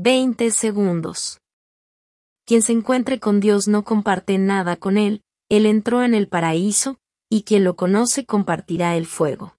20 segundos. Quien se encuentre con Dios no comparte nada con Él, Él entró en el paraíso, y quien lo conoce compartirá el fuego.